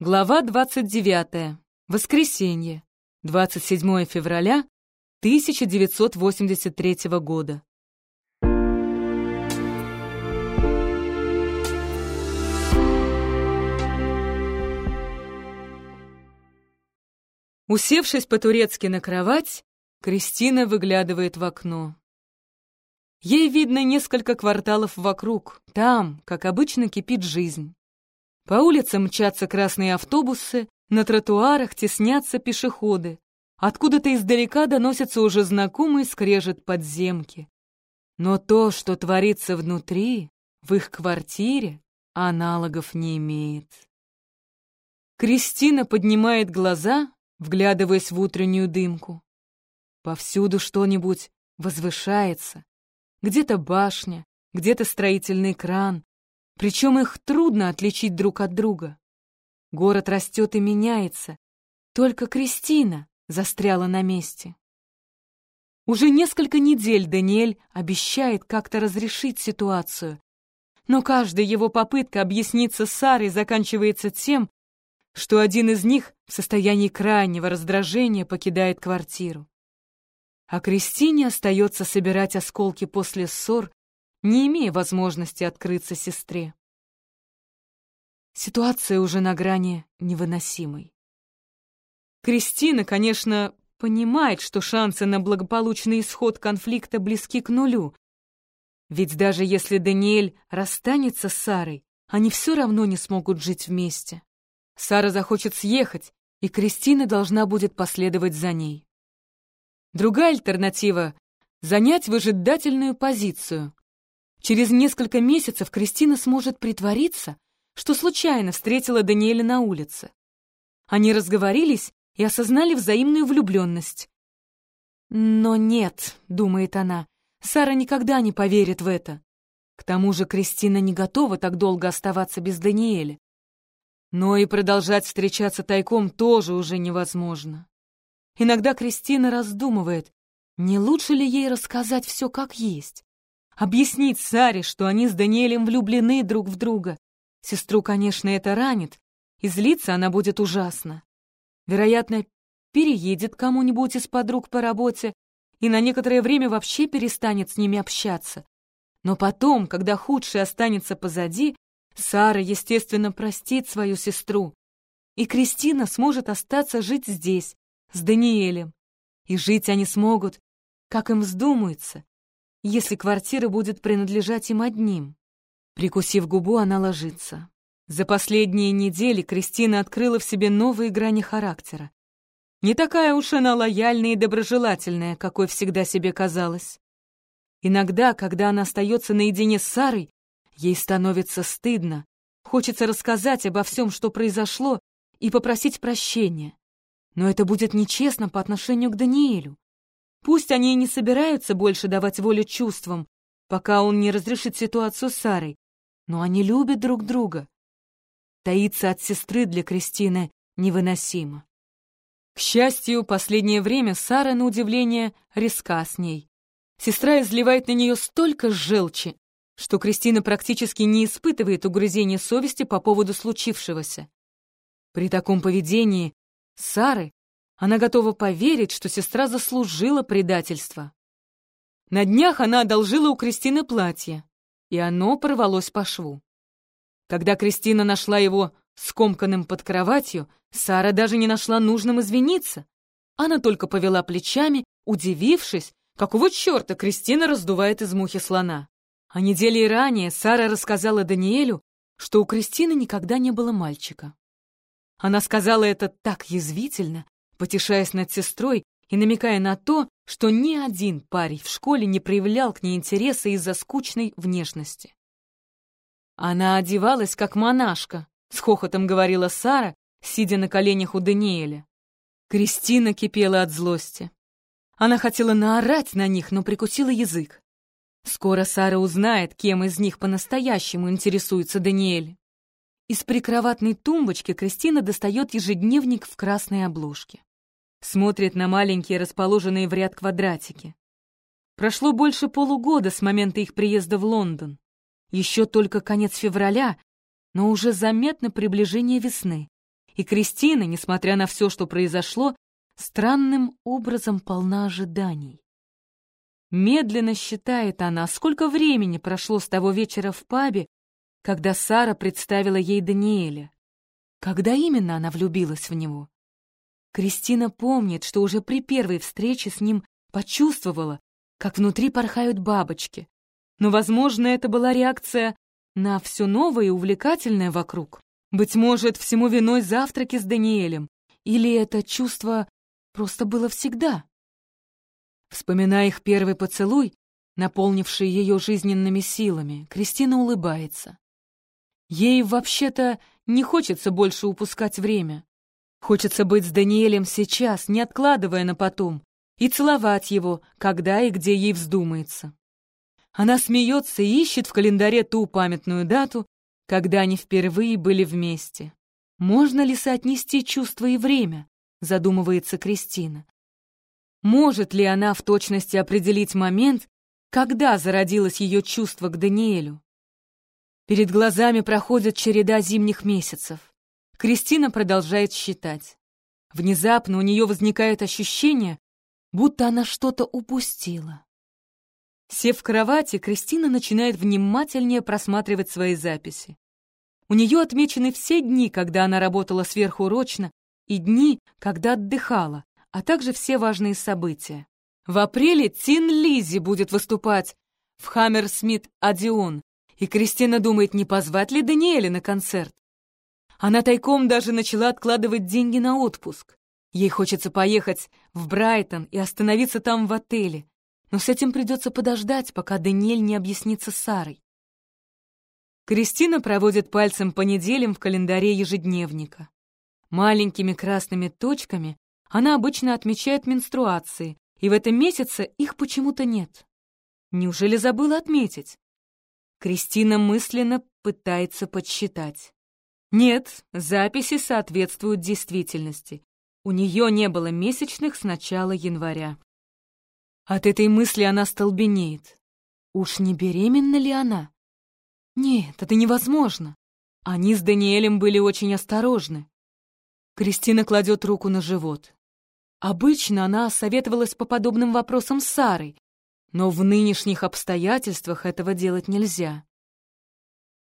Глава 29. Воскресенье. 27 февраля 1983 года. Усевшись по-турецки на кровать, Кристина выглядывает в окно. Ей видно несколько кварталов вокруг. Там, как обычно, кипит жизнь. По улицам мчатся красные автобусы, на тротуарах теснятся пешеходы. Откуда-то издалека доносится уже знакомый скрежет подземки. Но то, что творится внутри, в их квартире, аналогов не имеет. Кристина поднимает глаза, вглядываясь в утреннюю дымку. Повсюду что-нибудь возвышается. Где-то башня, где-то строительный кран, причем их трудно отличить друг от друга. Город растет и меняется. Только Кристина застряла на месте. Уже несколько недель Даниэль обещает как-то разрешить ситуацию. Но каждая его попытка объясниться с Сарой заканчивается тем, что один из них в состоянии крайнего раздражения покидает квартиру. А Кристине остается собирать осколки после ссор не имея возможности открыться сестре. Ситуация уже на грани невыносимой. Кристина, конечно, понимает, что шансы на благополучный исход конфликта близки к нулю. Ведь даже если Даниэль расстанется с Сарой, они все равно не смогут жить вместе. Сара захочет съехать, и Кристина должна будет последовать за ней. Другая альтернатива — занять выжидательную позицию, Через несколько месяцев Кристина сможет притвориться, что случайно встретила Даниэля на улице. Они разговорились и осознали взаимную влюбленность. «Но нет», — думает она, — «Сара никогда не поверит в это». К тому же Кристина не готова так долго оставаться без Даниэля. Но и продолжать встречаться тайком тоже уже невозможно. Иногда Кристина раздумывает, не лучше ли ей рассказать все как есть. Объяснить Саре, что они с Даниэлем влюблены друг в друга. Сестру, конечно, это ранит, и злиться она будет ужасно. Вероятно, переедет кому-нибудь из подруг по работе и на некоторое время вообще перестанет с ними общаться. Но потом, когда худшее останется позади, Сара, естественно, простит свою сестру, и Кристина сможет остаться жить здесь, с Даниэлем. И жить они смогут, как им вздумается, если квартира будет принадлежать им одним. Прикусив губу, она ложится. За последние недели Кристина открыла в себе новые грани характера. Не такая уж она лояльная и доброжелательная, какой всегда себе казалась. Иногда, когда она остается наедине с Сарой, ей становится стыдно, хочется рассказать обо всем, что произошло, и попросить прощения. Но это будет нечестно по отношению к Даниэлю. Пусть они и не собираются больше давать волю чувствам, пока он не разрешит ситуацию с Сарой, но они любят друг друга. Таиться от сестры для Кристины невыносимо. К счастью, последнее время Сара, на удивление, резка с ней. Сестра изливает на нее столько желчи, что Кристина практически не испытывает угрызения совести по поводу случившегося. При таком поведении Сары она готова поверить, что сестра заслужила предательство. На днях она одолжила у Кристины платье, и оно порвалось по шву. Когда Кристина нашла его скомканным под кроватью, Сара даже не нашла нужным извиниться. Она только повела плечами, удивившись, какого черта Кристина раздувает из мухи слона. А недели ранее Сара рассказала Даниэлю, что у Кристины никогда не было мальчика. Она сказала это так язвительно, потешаясь над сестрой и намекая на то, что ни один парень в школе не проявлял к ней интереса из-за скучной внешности. Она одевалась как монашка, с хохотом говорила Сара, сидя на коленях у Даниэля. Кристина кипела от злости. Она хотела наорать на них, но прикусила язык. Скоро Сара узнает, кем из них по-настоящему интересуется Даниэль. Из прикроватной тумбочки Кристина достает ежедневник в красной обложке смотрит на маленькие расположенные в ряд квадратики. Прошло больше полугода с момента их приезда в Лондон. Еще только конец февраля, но уже заметно приближение весны. И Кристина, несмотря на все, что произошло, странным образом полна ожиданий. Медленно считает она, сколько времени прошло с того вечера в пабе, когда Сара представила ей Даниэля. Когда именно она влюбилась в него? Кристина помнит, что уже при первой встрече с ним почувствовала, как внутри порхают бабочки. Но, возможно, это была реакция на все новое и увлекательное вокруг. Быть может, всему виной завтраки с Даниэлем, или это чувство просто было всегда. Вспоминая их первый поцелуй, наполнивший ее жизненными силами, Кристина улыбается. Ей вообще-то не хочется больше упускать время. Хочется быть с Даниэлем сейчас, не откладывая на потом, и целовать его, когда и где ей вздумается. Она смеется и ищет в календаре ту памятную дату, когда они впервые были вместе. Можно ли соотнести чувство и время, задумывается Кристина. Может ли она в точности определить момент, когда зародилось ее чувство к Даниэлю? Перед глазами проходит череда зимних месяцев. Кристина продолжает считать. Внезапно у нее возникает ощущение, будто она что-то упустила. Сев в кровати, Кристина начинает внимательнее просматривать свои записи. У нее отмечены все дни, когда она работала сверхурочно, и дни, когда отдыхала, а также все важные события. В апреле Тин Лизи будет выступать в Хаммерсмит Одион, и Кристина думает, не позвать ли Даниэля на концерт. Она тайком даже начала откладывать деньги на отпуск. Ей хочется поехать в Брайтон и остановиться там в отеле, но с этим придется подождать, пока Даниэль не объяснится с Сарой. Кристина проводит пальцем по неделям в календаре ежедневника. Маленькими красными точками она обычно отмечает менструации, и в этом месяце их почему-то нет. Неужели забыла отметить? Кристина мысленно пытается подсчитать. Нет, записи соответствуют действительности. У нее не было месячных с начала января. От этой мысли она столбенеет. Уж не беременна ли она? Нет, это невозможно. Они с Даниэлем были очень осторожны. Кристина кладет руку на живот. Обычно она советовалась по подобным вопросам с Сарой, но в нынешних обстоятельствах этого делать нельзя.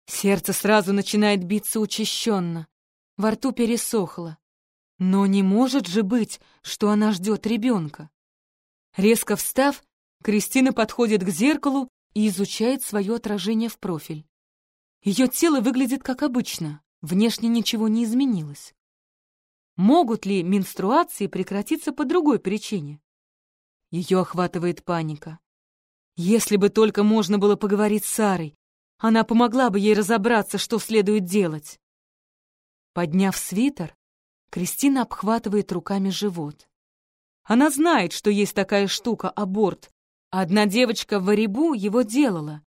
Сердце сразу начинает биться учащенно, во рту пересохло. Но не может же быть, что она ждет ребенка. Резко встав, Кристина подходит к зеркалу и изучает свое отражение в профиль. Ее тело выглядит как обычно, внешне ничего не изменилось. Могут ли менструации прекратиться по другой причине? Ее охватывает паника. Если бы только можно было поговорить с Сарой, она помогла бы ей разобраться, что следует делать. Подняв свитер, Кристина обхватывает руками живот. Она знает, что есть такая штука — аборт. Одна девочка в Арибу его делала.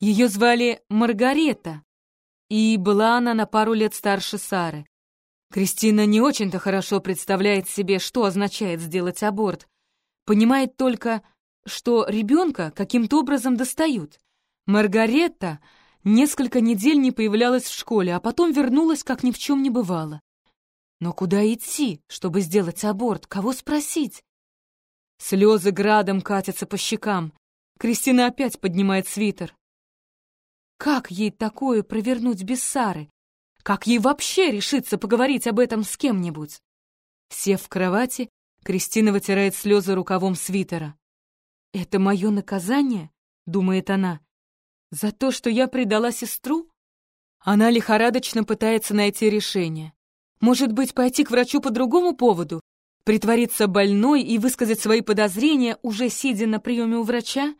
Ее звали Маргарета, и была она на пару лет старше Сары. Кристина не очень-то хорошо представляет себе, что означает сделать аборт. Понимает только, что ребенка каким-то образом достают. Маргаретта несколько недель не появлялась в школе, а потом вернулась, как ни в чем не бывало. Но куда идти, чтобы сделать аборт? Кого спросить? Слезы градом катятся по щекам. Кристина опять поднимает свитер. Как ей такое провернуть без Сары? Как ей вообще решиться поговорить об этом с кем-нибудь? Сев в кровати, Кристина вытирает слезы рукавом свитера. «Это мое наказание?» — думает она. «За то, что я предала сестру?» Она лихорадочно пытается найти решение. Может быть, пойти к врачу по другому поводу? Притвориться больной и высказать свои подозрения, уже сидя на приеме у врача?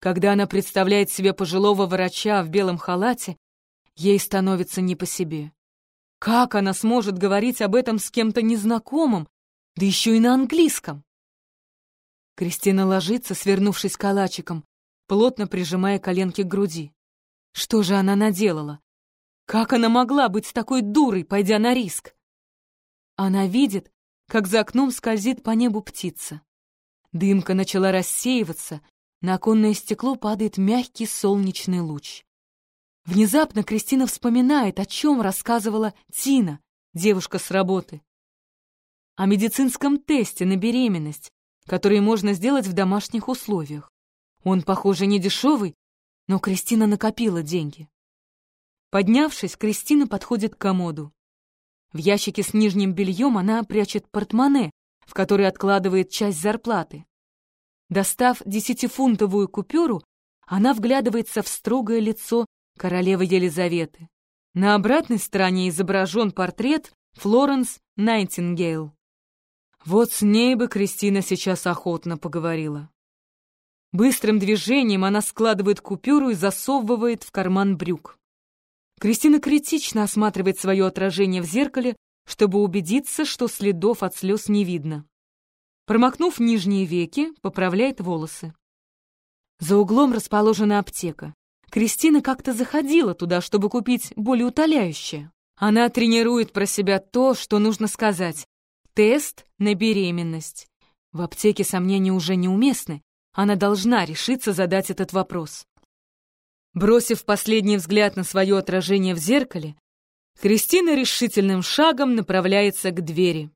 Когда она представляет себе пожилого врача в белом халате, Ей становится не по себе. Как она сможет говорить об этом с кем-то незнакомым, да еще и на английском? Кристина ложится, свернувшись калачиком, плотно прижимая коленки к груди. Что же она наделала? Как она могла быть такой дурой, пойдя на риск? Она видит, как за окном скользит по небу птица. Дымка начала рассеиваться, на оконное стекло падает мягкий солнечный луч. Внезапно Кристина вспоминает, о чем рассказывала Тина, девушка с работы. О медицинском тесте на беременность, который можно сделать в домашних условиях. Он, похоже, не дешевый, но Кристина накопила деньги. Поднявшись, Кристина подходит к комоду. В ящике с нижним бельем она прячет портмоне, в который откладывает часть зарплаты. Достав десятифунтовую купюру, она вглядывается в строгое лицо королевы Елизаветы. На обратной стороне изображен портрет Флоренс Найтингейл. Вот с ней бы Кристина сейчас охотно поговорила. Быстрым движением она складывает купюру и засовывает в карман брюк. Кристина критично осматривает свое отражение в зеркале, чтобы убедиться, что следов от слез не видно. Промокнув нижние веки, поправляет волосы. За углом расположена аптека. Кристина как-то заходила туда, чтобы купить более утоляющее. Она тренирует про себя то, что нужно сказать. Тест на беременность. В аптеке сомнения уже неуместны. Она должна решиться задать этот вопрос. Бросив последний взгляд на свое отражение в зеркале, Кристина решительным шагом направляется к двери.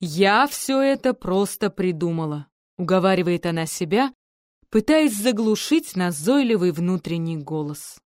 «Я все это просто придумала», — уговаривает она себя, пытаясь заглушить назойливый внутренний голос.